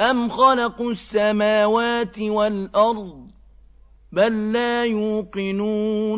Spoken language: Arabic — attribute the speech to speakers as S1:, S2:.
S1: أَمْ خَلَقُوا السَّمَاوَاتِ وَالْأَرْضَ بَل لَّا يُوقِنُونَ